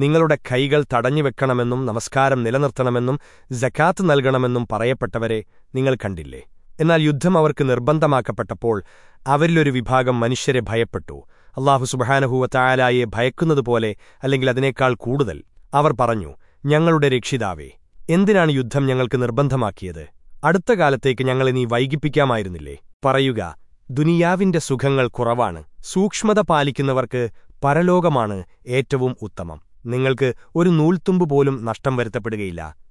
നിങ്ങളുടെ കൈകൾ തടഞ്ഞുവെക്കണമെന്നും നമസ്കാരം നിലനിർത്തണമെന്നും ജക്കാത്ത് നൽകണമെന്നും പറയപ്പെട്ടവരെ നിങ്ങൾ കണ്ടില്ലേ? എന്നാൽ യുദ്ധം അവർക്ക് നിർബന്ധമാക്കപ്പെട്ടപ്പോൾ അവരിലൊരു വിഭാഗം മനുഷ്യരെ ഭയപ്പെട്ടു. അള്ളാഹു സുബഹാനഹൂവത്തായാലായെ ഭയക്കുന്നതുപോലെ അല്ലെങ്കിൽ അതിനേക്കാൾ കൂടുതൽ അവർ പറഞ്ഞു ഞങ്ങളുടെ രക്ഷിതാവേ എന്തിനാണ് യുദ്ധം ഞങ്ങൾക്ക് നിർബന്ധമാക്കിയത്? അടുത്ത കാലത്തേക്ക് ഞങ്ങളെ നീ വൈകിപ്പിക്കാമായിരുന്നില്ലേ? പറയുക ദുനിയാവിന്റെ സുഖങ്ങൾ കുറവാണ് സൂക്ഷ്മത പാലിക്കുന്നവർക്ക് പരലോകമാണ് ഏറ്റവും ഉത്തമം. നിങ്ങൾക്ക് ഒരു നൂൽത്തുമ്പ് പോലും നഷ്ടം വരുത്തപ്പെടുകയില്ല